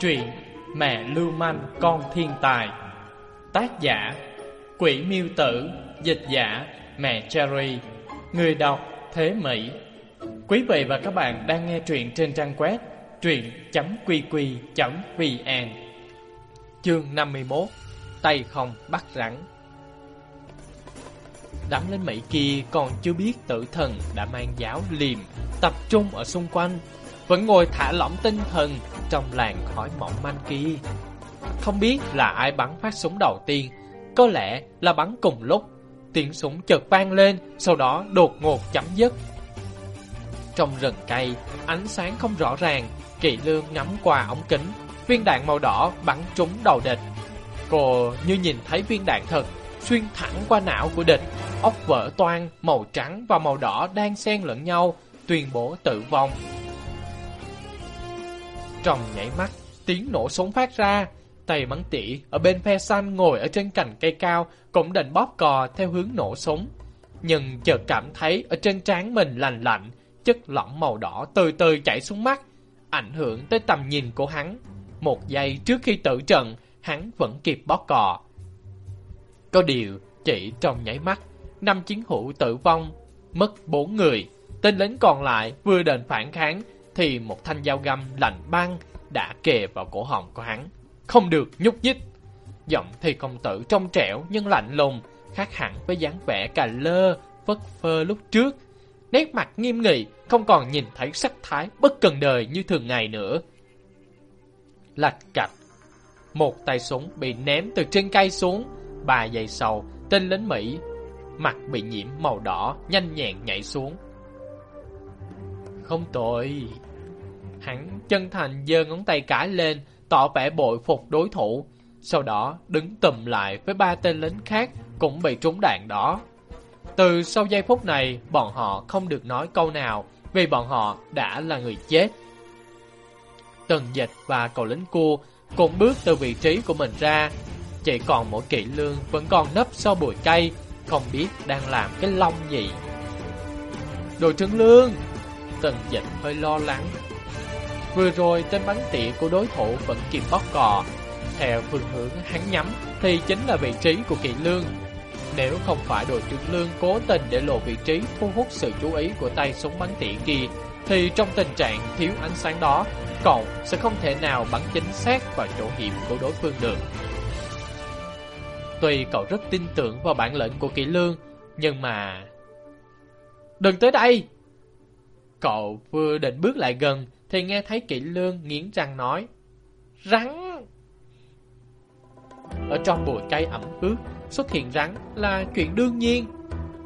Truyện Mẹ Lưu Manh Con Thiên Tài. Tác giả Quỷ Miêu Tử. Dịch giả Mẹ Cherry. Người đọc Thế Mỹ. Quý vị và các bạn đang nghe truyện trên trang web truyện.qq.vn Chương 51 Tay không bắt rắn. Đám lính Mỹ kia còn chưa biết tử thần đã mang giáo liềm tập trung ở xung quanh, vẫn ngồi thả lỏng tinh thần trong làn khói mỏng manh kia. Không biết là ai bắn phát súng đầu tiên, có lẽ là bắn cùng lúc. Tiếng súng chợt vang lên, sau đó đột ngột chấm dứt. Trong rừng cây, ánh sáng không rõ ràng, Kỵ Lương ngắm qua ống kính, viên đạn màu đỏ bắn trúng đầu địch. Cô như nhìn thấy viên đạn thật, xuyên thẳng qua não của địch, ốc vỡ toan, màu trắng và màu đỏ đang xen lẫn nhau, tuyên bố tử vong. Trong nhảy mắt, tiếng nổ súng phát ra, tay mắng tỉ ở bên phe xanh ngồi ở trên cành cây cao cũng định bóp cò theo hướng nổ súng. Nhưng chợt cảm thấy ở trên trán mình lạnh lạnh, chất lỏng màu đỏ từ từ chảy xuống mắt, ảnh hưởng tới tầm nhìn của hắn. Một giây trước khi tử trận, hắn vẫn kịp bóp cò. Có điều, chỉ trong nháy mắt, năm chiến hữu tử vong, mất bốn người. Tên lính còn lại vừa đền phản kháng, thì một thanh dao găm lạnh băng đã kề vào cổ họng của hắn. Không được nhúc nhích. Giọng thì công tử trong trẻo nhưng lạnh lùng, khác hẳn với dáng vẻ cà lơ, vất phơ lúc trước. Nét mặt nghiêm nghị, không còn nhìn thấy sắc thái bất cần đời như thường ngày nữa. Lạch cạch. Một tay súng bị ném từ trên cây xuống. Ba giây sau, tên lính Mỹ, mặt bị nhiễm màu đỏ, nhanh nhẹn nhảy xuống. Không tội. Hắn chân thành giơ ngón tay cái lên, tỏ vẻ bội phục đối thủ. Sau đó đứng tùm lại với ba tên lính khác cũng bị trúng đạn đó. Từ sau giây phút này, bọn họ không được nói câu nào vì bọn họ đã là người chết. Tần dịch và cầu lính cua cũng bước từ vị trí của mình ra. Chỉ còn mỗi kỵ lương vẫn còn nấp sau bụi cây, không biết đang làm cái lông gì. Đội trưởng lương! Tần dịch hơi lo lắng. Vừa rồi tên bắn tỉa của đối thủ vẫn kịp bóp cò. Theo phương hướng hắn nhắm thì chính là vị trí của kỵ lương. Nếu không phải đội trưởng lương cố tình để lộ vị trí thu hút sự chú ý của tay súng bắn tỉa kia, thì trong tình trạng thiếu ánh sáng đó, cậu sẽ không thể nào bắn chính xác vào chỗ hiểm của đối phương được. Tuy cậu rất tin tưởng vào bản lệnh của kỵ lương, nhưng mà... Đừng tới đây! Cậu vừa định bước lại gần, thì nghe thấy kỵ lương nghiến răng nói. Rắn! Ở trong bụi cây ẩm ướt, xuất hiện rắn là chuyện đương nhiên.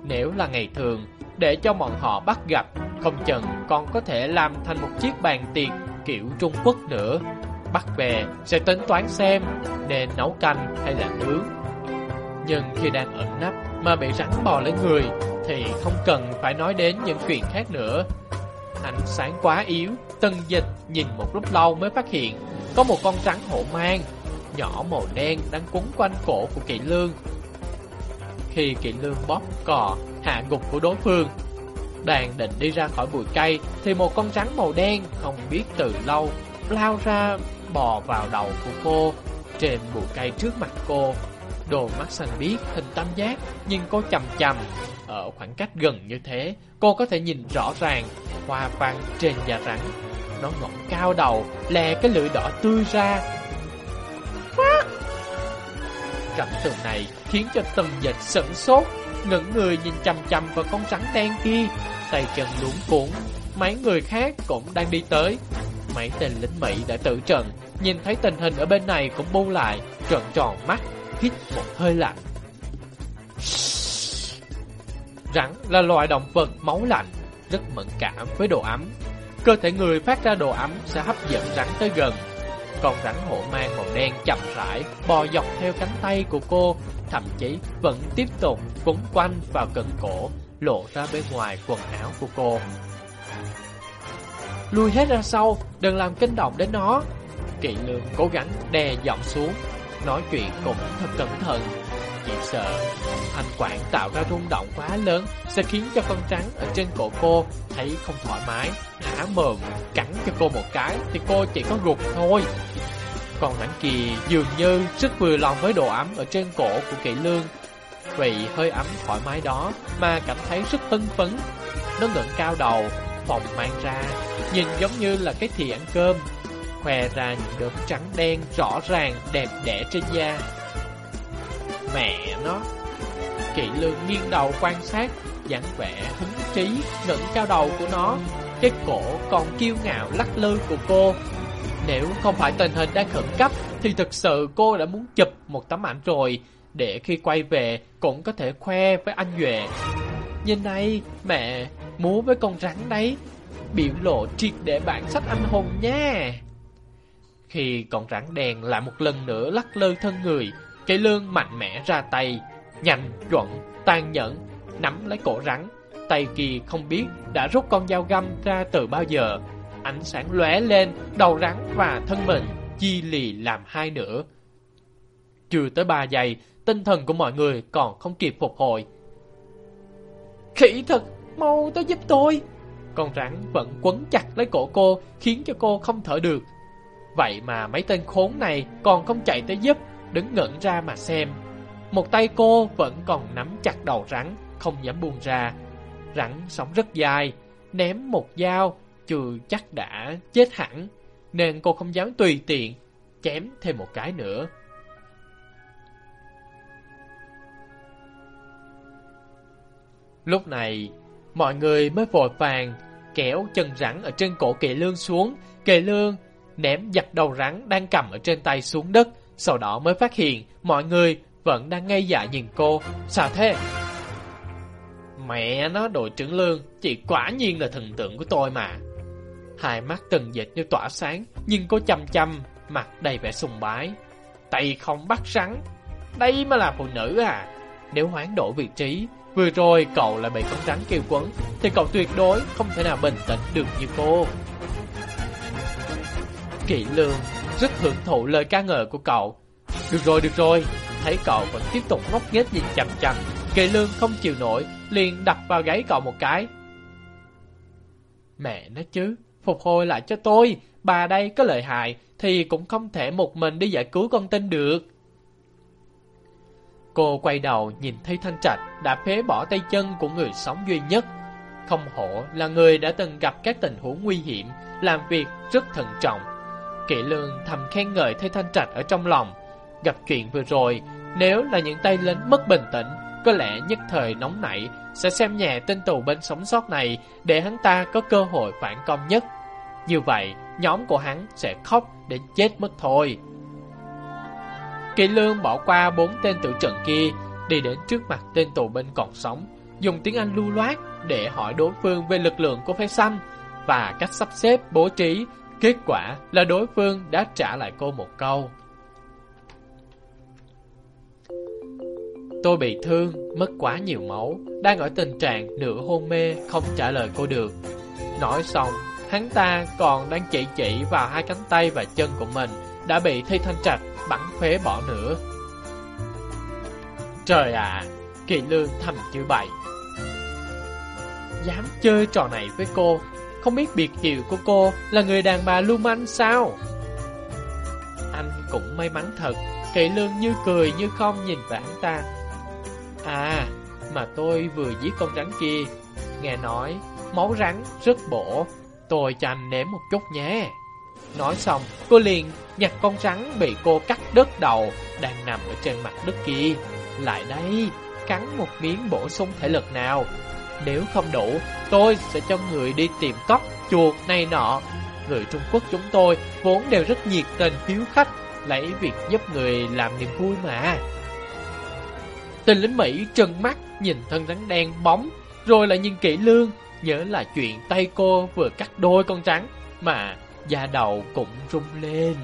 Nếu là ngày thường, để cho bọn họ bắt gặp, không chừng còn có thể làm thành một chiếc bàn tiệc kiểu Trung Quốc nữa. Bắt về sẽ tính toán xem nên nấu canh hay là nướng. Nhưng khi đang ẩn nấp mà bị rắn bò lên người thì không cần phải nói đến những chuyện khác nữa. Ánh sáng quá yếu, Tần dịch nhìn một lúc lâu mới phát hiện có một con rắn hổ mang nhỏ màu đen đang quấn quanh cổ của kỵ lương. Khi kỵ lương bóp cò hạ gục của đối phương, đang định đi ra khỏi bụi cây thì một con rắn màu đen không biết từ lâu lao ra bò vào đầu của cô trên bụi cây trước mặt cô. Đồ mắt xanh biếc hình tam giác nhưng cô chầm chầm ở khoảng cách gần như thế, cô có thể nhìn rõ ràng hoa văn trên da rắn. Nó ngẩng cao đầu, lè cái lưỡi đỏ tươi ra, Cảnh tượng này khiến cho tần dịch sửng sốt, ngẩng người nhìn chăm chăm vào con rắn đen kia, tay chân luống cuống. Mấy người khác cũng đang đi tới. Mấy tên lính Mỹ đã tử trận, nhìn thấy tình hình ở bên này cũng bu lại, trợn tròn mắt, hít một hơi lạnh. Rắn là loài động vật máu lạnh, rất mẫn cảm với độ ấm. Cơ thể người phát ra độ ấm sẽ hấp dẫn rắn tới gần, con rắn hổ mang màu đen chậm rãi bò dọc theo cánh tay của cô, thậm chí vẫn tiếp tục quấn quanh vào cần cổ, lộ ra bên ngoài quần áo của cô. Lui hết ra sau, đừng làm kinh động đến nó. Kỵ lương cố gắng đè giọng xuống, nói chuyện cũng thật cẩn thận chỉ sợ thanh quản tạo ra rung động quá lớn sẽ khiến cho con trắng ở trên cổ cô thấy không thoải mái, há mồm, cắn cho cô một cái thì cô chỉ có gục thôi. Còn rắn kỳ dường như rất vừa lòng với độ ấm ở trên cổ của kỵ lương. Vì hơi ấm thoải mái đó mà cảm thấy rất hưng phấn. Nó ngẩng cao đầu, phòng mang ra, nhìn giống như là cái thìa ăn cơm, khoe ra những đốm trắng đen rõ ràng đẹp đẽ trên da. Mẹ nó! Kỵ lương nghiêng đầu quan sát, dáng vẻ hứng trí, ngẩng cao đầu của nó, cái cổ còn kiêu ngạo lắc lư của cô. Nếu không phải tình hình đang khẩn cấp, thì thực sự cô đã muốn chụp một tấm ảnh rồi, để khi quay về cũng có thể khoe với anh Duệ. Nhìn này, mẹ, múa với con rắn đấy, biểu lộ triệt để bản sách anh hùng nha. Khi con rắn đèn lại một lần nữa lắc lư thân người, cái lương mạnh mẽ ra tay, nhanh, chuẩn, tàn nhẫn, nắm lấy cổ rắn. Tay kia không biết đã rút con dao găm ra từ bao giờ. Ánh sáng lóe lên, đầu rắn và thân mình chi lì làm hai nửa. Chưa tới ba giây, tinh thần của mọi người còn không kịp phục hồi. Khỉ thật, mau tới giúp tôi. Con rắn vẫn quấn chặt lấy cổ cô, khiến cho cô không thở được. Vậy mà mấy tên khốn này còn không chạy tới giúp, đứng ngẩn ra mà xem. Một tay cô vẫn còn nắm chặt đầu rắn, không dám buông ra. Rắn sống rất dài, ném một dao, trừ chắc đã chết hẳn, nên cô không dám tùy tiện, chém thêm một cái nữa. Lúc này, mọi người mới vội vàng kéo chân rắn ở trên cổ kệ lương xuống. Kệ lương ném giật đầu rắn đang cầm ở trên tay xuống đất, sau đó mới phát hiện mọi người vẫn đang ngây dại nhìn cô. Sao thế? Mẹ nó đội trưởng lương, chị quả nhiên là thần tượng của tôi mà. Hai mắt từng dịch như tỏa sáng, nhưng cô chăm chăm, mặt đầy vẻ sùng bái. Tay không bắt rắn, đây mới là phụ nữ à. Nếu hoán đổi vị trí, vừa rồi cậu lại bị con rắn kêu quấn, thì cậu tuyệt đối không thể nào bình tĩnh được như cô. Kỵ lương rất hưởng thụ lời ca ngợi của cậu. Được rồi, được rồi, thấy cậu vẫn tiếp tục ngốc nghếch nhìn chằm chằm. kệ lương không chịu nổi, liền đập vào gáy cậu một cái. Mẹ nó chứ, phục hồi lại cho tôi, bà đây có lợi hại thì cũng không thể một mình đi giải cứu con tin được. Cô quay đầu nhìn thấy Thanh Trạch đã phế bỏ tay chân của người sống duy nhất. Không hổ là người đã từng gặp các tình huống nguy hiểm, làm việc rất thận trọng. Kỵ lương thầm khen ngợi thê Thanh Trạch ở trong lòng. Gặp chuyện vừa rồi, nếu là những tay lính mất bình tĩnh, có lẽ nhất thời nóng nảy sẽ xem nhẹ tên tù bên sống sót này để hắn ta có cơ hội phản công nhất. Như vậy, nhóm của hắn sẽ khóc đến chết mất thôi. Kỳ lương bỏ qua bốn tên tử trận kia, đi đến trước mặt tên tù binh còn sống, dùng tiếng Anh lưu loát để hỏi đối phương về lực lượng của phe xanh và cách sắp xếp bố trí. Kết quả là đối phương đã trả lại cô một câu. Tôi bị thương, mất quá nhiều máu, đang ở tình trạng nửa hôn mê, không trả lời cô được. Nói xong, hắn ta còn đang chỉ chỉ vào hai cánh tay và chân của mình, đã bị Thi Thanh Trạch bắn phế bỏ nữa. Trời ạ, kỳ lương thầm chữ bậy. Dám chơi trò này với cô, không biết biệt hiệu của cô là người đàn bà lưu manh sao? Anh cũng may mắn thật, kệ lương như cười như không nhìn vào anh ta. À, mà tôi vừa giết con rắn kia, nghe nói máu rắn rất bổ, tôi cho anh nếm một chút nhé. Nói xong, cô liền nhặt con rắn bị cô cắt đứt đầu đang nằm ở trên mặt đất kia. Lại đây, cắn một miếng bổ sung thể lực nào. Nếu không đủ, tôi sẽ cho người đi tìm cóc, chuột này nọ. Người Trung Quốc chúng tôi vốn đều rất nhiệt tình hiếu khách, lấy việc giúp người làm niềm vui mà. Tên lính Mỹ trừng mắt nhìn thân rắn đen bóng, rồi lại nhìn kỹ lương, nhớ là chuyện tay cô vừa cắt đôi con rắn, mà da đầu cũng rung lên.